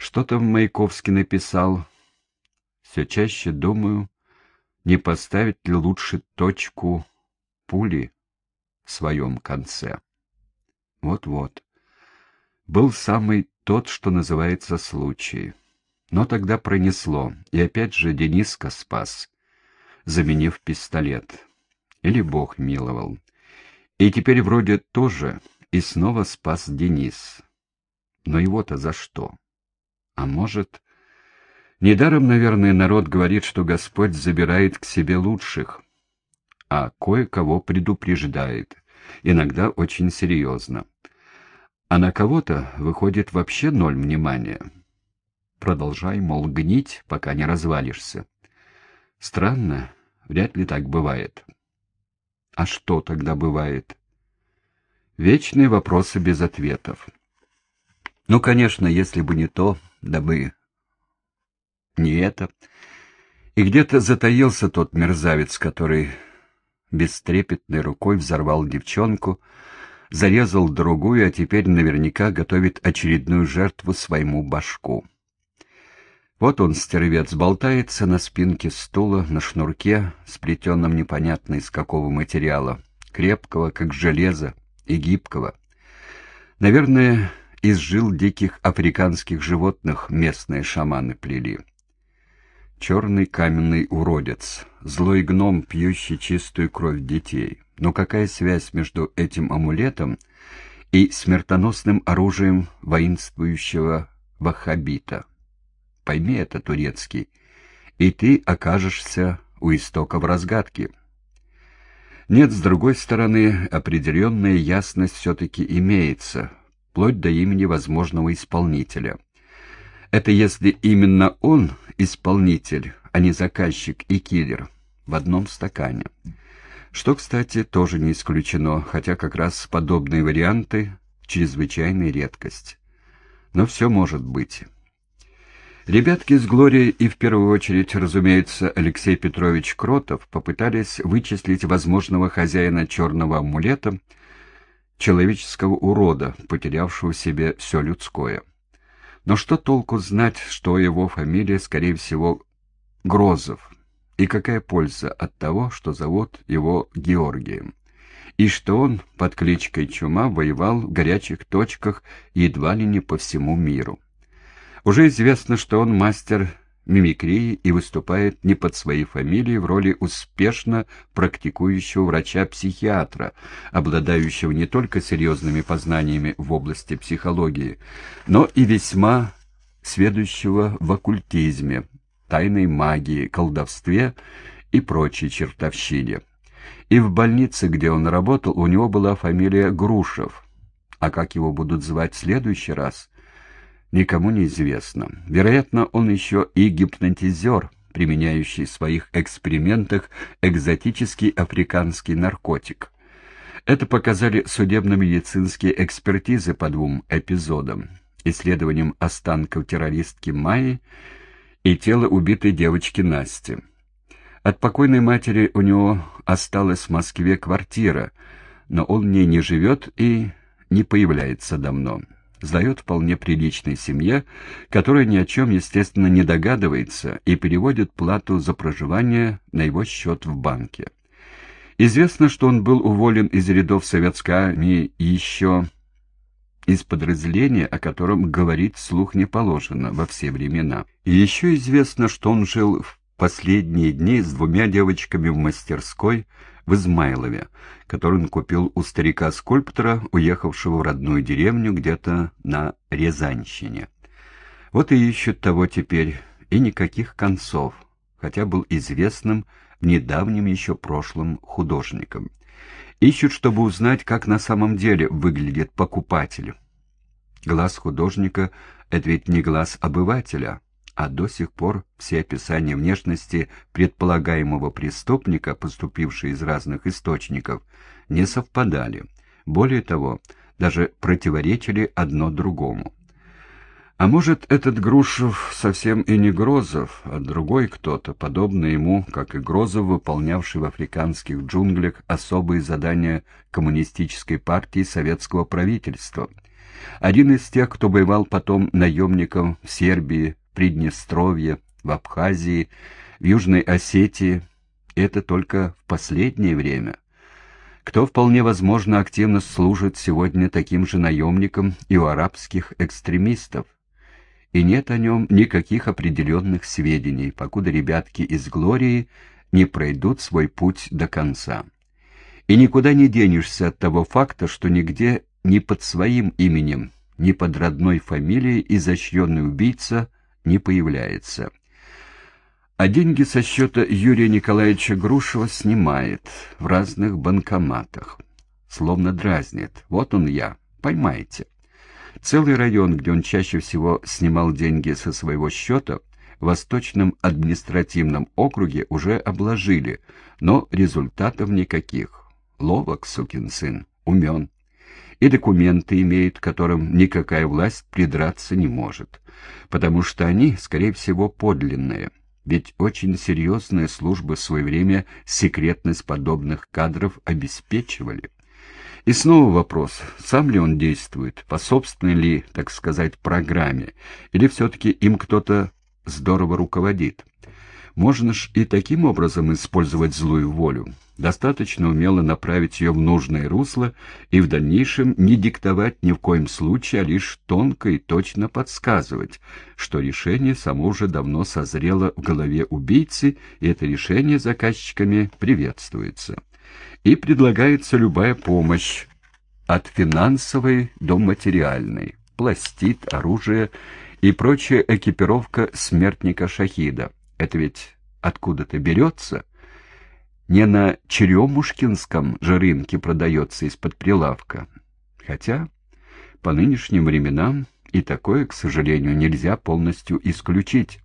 Что там Маяковский написал? Все чаще думаю, не поставить ли лучше точку пули в своем конце. Вот-вот. Был самый тот, что называется, случай. Но тогда пронесло, и опять же Дениска спас, заменив пистолет. Или Бог миловал. И теперь вроде тоже, и снова спас Денис. Но его-то за что? А может... Недаром, наверное, народ говорит, что Господь забирает к себе лучших, а кое-кого предупреждает, иногда очень серьезно. А на кого-то выходит вообще ноль внимания. Продолжай, мол, гнить, пока не развалишься. Странно, вряд ли так бывает. А что тогда бывает? Вечные вопросы без ответов. Ну, конечно, если бы не то, да бы не это. И где-то затаился тот мерзавец, который бестрепетной рукой взорвал девчонку, зарезал другую, а теперь наверняка готовит очередную жертву своему башку. Вот он, стервец, болтается на спинке стула, на шнурке, сплетенном непонятно из какого материала, крепкого, как железо, и гибкого. Наверное, из жил диких африканских животных местные шаманы плели. Черный каменный уродец, злой гном, пьющий чистую кровь детей. Но какая связь между этим амулетом и смертоносным оружием воинствующего ваххабита? Пойми это, турецкий, и ты окажешься у истоков разгадки. Нет, с другой стороны, определенная ясность все-таки имеется, вплоть до имени возможного исполнителя. Это если именно он исполнитель, а не заказчик и киллер в одном стакане. Что, кстати, тоже не исключено, хотя как раз подобные варианты — чрезвычайная редкость. Но все может быть. Ребятки с Глорией и в первую очередь, разумеется, Алексей Петрович Кротов попытались вычислить возможного хозяина черного амулета — человеческого урода, потерявшего в себе все людское. Но что толку знать, что его фамилия, скорее всего, Грозов, и какая польза от того, что зовут его Георгием, и что он под кличкой Чума воевал в горячих точках едва ли не по всему миру. Уже известно, что он мастер мимикрии и выступает не под своей фамилией в роли успешно практикующего врача-психиатра, обладающего не только серьезными познаниями в области психологии, но и весьма сведущего в оккультизме, тайной магии, колдовстве и прочей чертовщине. И в больнице, где он работал, у него была фамилия Грушев. А как его будут звать в следующий раз, никому не известно. Вероятно, он еще и гипнотизер, применяющий в своих экспериментах экзотический африканский наркотик. Это показали судебно-медицинские экспертизы по двум эпизодам. Исследованием останков террористки Майи и тела убитой девочки Насти. От покойной матери у него осталась в Москве квартира, но он в ней не живет и не появляется давно сдает вполне приличной семье, которая ни о чем, естественно, не догадывается и переводит плату за проживание на его счет в банке. Известно, что он был уволен из рядов советской армии еще из подразделения, о котором говорить слух не положено во все времена. И еще известно, что он жил в последние дни с двумя девочками в мастерской, в Измайлове, который он купил у старика-скульптора, уехавшего в родную деревню где-то на Рязанщине. Вот и ищут того теперь, и никаких концов, хотя был известным в недавнем еще прошлом художником. Ищут, чтобы узнать, как на самом деле выглядит покупатель. Глаз художника — это ведь не глаз обывателя, а до сих пор все описания внешности предполагаемого преступника, поступившие из разных источников, не совпадали. Более того, даже противоречили одно другому. А может, этот Грушев совсем и не Грозов, а другой кто-то, подобный ему, как и Грозов, выполнявший в африканских джунглях особые задания коммунистической партии советского правительства — Один из тех, кто воевал потом наемником в Сербии, Приднестровье, в Абхазии, в Южной Осетии, это только в последнее время. Кто вполне возможно активно служит сегодня таким же наемником и у арабских экстремистов. И нет о нем никаких определенных сведений, покуда ребятки из Глории не пройдут свой путь до конца. И никуда не денешься от того факта, что нигде ни под своим именем, ни под родной фамилией изощренный убийца не появляется. А деньги со счета Юрия Николаевича Грушева снимает в разных банкоматах. Словно дразнит. Вот он я. Поймайте. Целый район, где он чаще всего снимал деньги со своего счета, в Восточном административном округе уже обложили, но результатов никаких. Ловок, сукин сын, умен. И документы имеет, к которым никакая власть придраться не может, потому что они, скорее всего, подлинные ведь очень серьезные службы в свое время секретность подобных кадров обеспечивали. И снова вопрос, сам ли он действует, по собственной ли, так сказать, программе, или все-таки им кто-то здорово руководит. Можно ж и таким образом использовать злую волю. Достаточно умело направить ее в нужное русло и в дальнейшем не диктовать ни в коем случае, а лишь тонко и точно подсказывать, что решение само уже давно созрело в голове убийцы, и это решение заказчиками приветствуется. И предлагается любая помощь, от финансовой до материальной, пластит, оружие и прочая экипировка смертника-шахида. Это ведь откуда-то берется? Не на Черемушкинском же рынке продается из-под прилавка. Хотя по нынешним временам и такое, к сожалению, нельзя полностью исключить.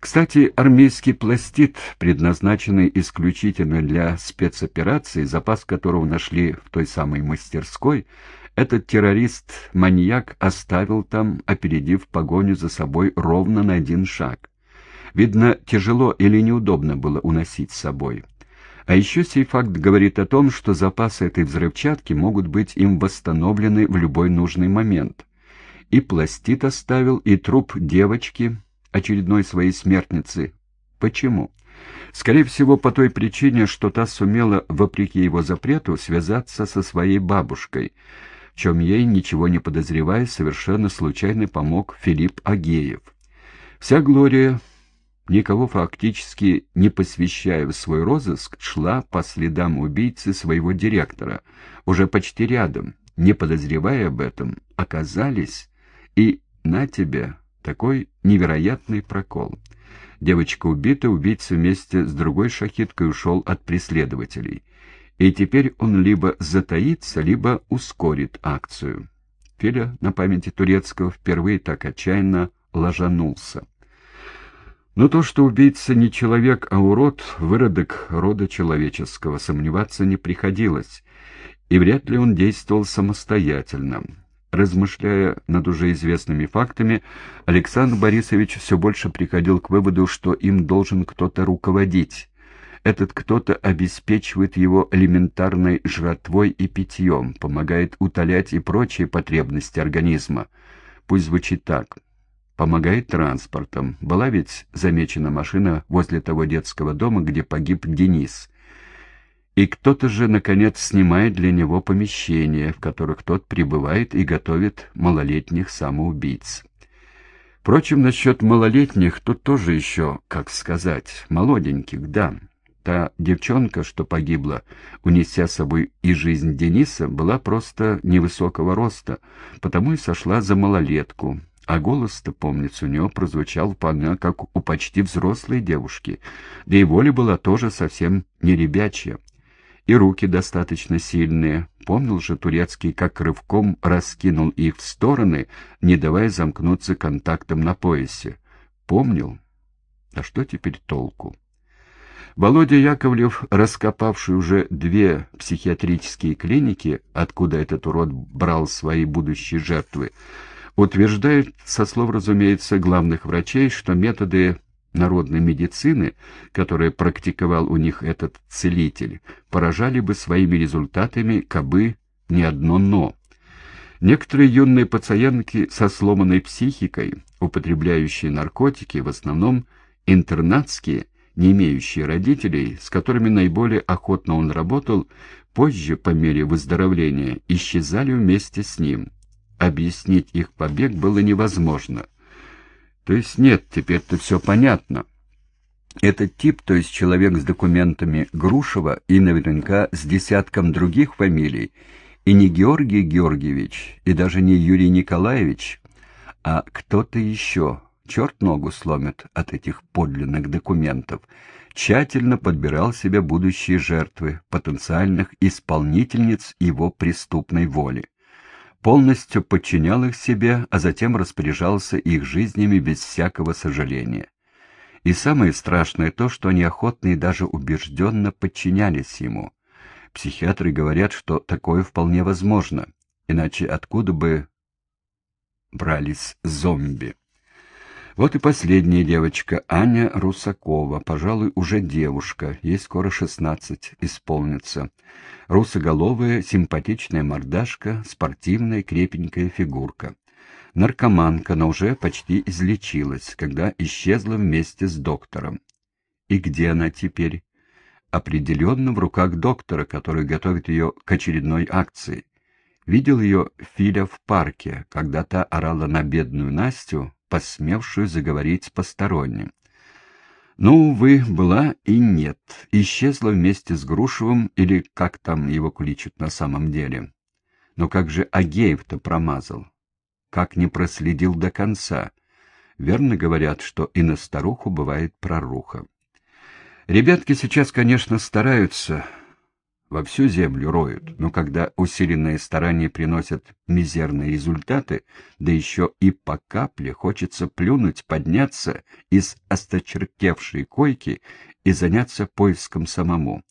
Кстати, армейский пластид, предназначенный исключительно для спецопераций, запас которого нашли в той самой мастерской, этот террорист-маньяк оставил там, опередив погоню за собой ровно на один шаг. Видно, тяжело или неудобно было уносить с собой. А еще сей факт говорит о том, что запасы этой взрывчатки могут быть им восстановлены в любой нужный момент. И пластит оставил, и труп девочки, очередной своей смертницы. Почему? Скорее всего, по той причине, что та сумела, вопреки его запрету, связаться со своей бабушкой, в чем ей, ничего не подозревая, совершенно случайно помог Филипп Агеев. Вся Глория никого фактически не посвящая в свой розыск, шла по следам убийцы своего директора, уже почти рядом, не подозревая об этом, оказались, и на тебе такой невероятный прокол. Девочка убита, убийца вместе с другой шахиткой ушел от преследователей. И теперь он либо затаится, либо ускорит акцию. Филя на памяти турецкого впервые так отчаянно ложанулся. Но то, что убийца не человек, а урод, выродок рода человеческого, сомневаться не приходилось, и вряд ли он действовал самостоятельно. Размышляя над уже известными фактами, Александр Борисович все больше приходил к выводу, что им должен кто-то руководить. Этот кто-то обеспечивает его элементарной жратвой и питьем, помогает утолять и прочие потребности организма. Пусть звучит так помогает транспортом. Была ведь замечена машина возле того детского дома, где погиб Денис. И кто-то же, наконец, снимает для него помещения, в которых тот пребывает и готовит малолетних самоубийц. Впрочем, насчет малолетних тут тоже еще, как сказать, молоденьких, да. Та девчонка, что погибла, унеся с собой и жизнь Дениса, была просто невысокого роста, потому и сошла за малолетку, а голос-то, помнится, у него прозвучал вполне как у почти взрослой девушки, да и воля была тоже совсем не ребячья. И руки достаточно сильные. Помнил же турецкий, как рывком раскинул их в стороны, не давая замкнуться контактом на поясе. Помнил? А что теперь толку? Володя Яковлев, раскопавший уже две психиатрические клиники, откуда этот урод брал свои будущие жертвы, утверждает, со слов, разумеется, главных врачей, что методы народной медицины, которые практиковал у них этот целитель, поражали бы своими результатами кабы не одно «но». Некоторые юные пациентки со сломанной психикой, употребляющие наркотики, в основном интернатские, не имеющие родителей, с которыми наиболее охотно он работал, позже, по мере выздоровления, исчезали вместе с ним. Объяснить их побег было невозможно. То есть нет, теперь-то все понятно. Этот тип, то есть человек с документами Грушева и наверняка с десятком других фамилий, и не Георгий Георгиевич, и даже не Юрий Николаевич, а кто-то еще, черт ногу сломит от этих подлинных документов, тщательно подбирал себе будущие жертвы, потенциальных исполнительниц его преступной воли. Полностью подчинял их себе, а затем распоряжался их жизнями без всякого сожаления. И самое страшное то, что они охотно и даже убежденно подчинялись ему. Психиатры говорят, что такое вполне возможно, иначе откуда бы брались зомби? Вот и последняя девочка, Аня Русакова, пожалуй, уже девушка, ей скоро шестнадцать исполнится. Русоголовая, симпатичная мордашка, спортивная, крепенькая фигурка наркоманка, но уже почти излечилась, когда исчезла вместе с доктором. И где она теперь? Определенно в руках доктора, который готовит ее к очередной акции. Видел ее Филя в парке, когда та орала на бедную Настю, посмевшую заговорить с посторонним. Ну, увы, была и нет. Исчезла вместе с Грушевым, или как там его кличут на самом деле. Но как же Агеев-то промазал? как не проследил до конца. Верно говорят, что и на старуху бывает проруха. Ребятки сейчас, конечно, стараются, во всю землю роют, но когда усиленные старания приносят мизерные результаты, да еще и по капле, хочется плюнуть, подняться из осточертевшей койки и заняться поиском самому.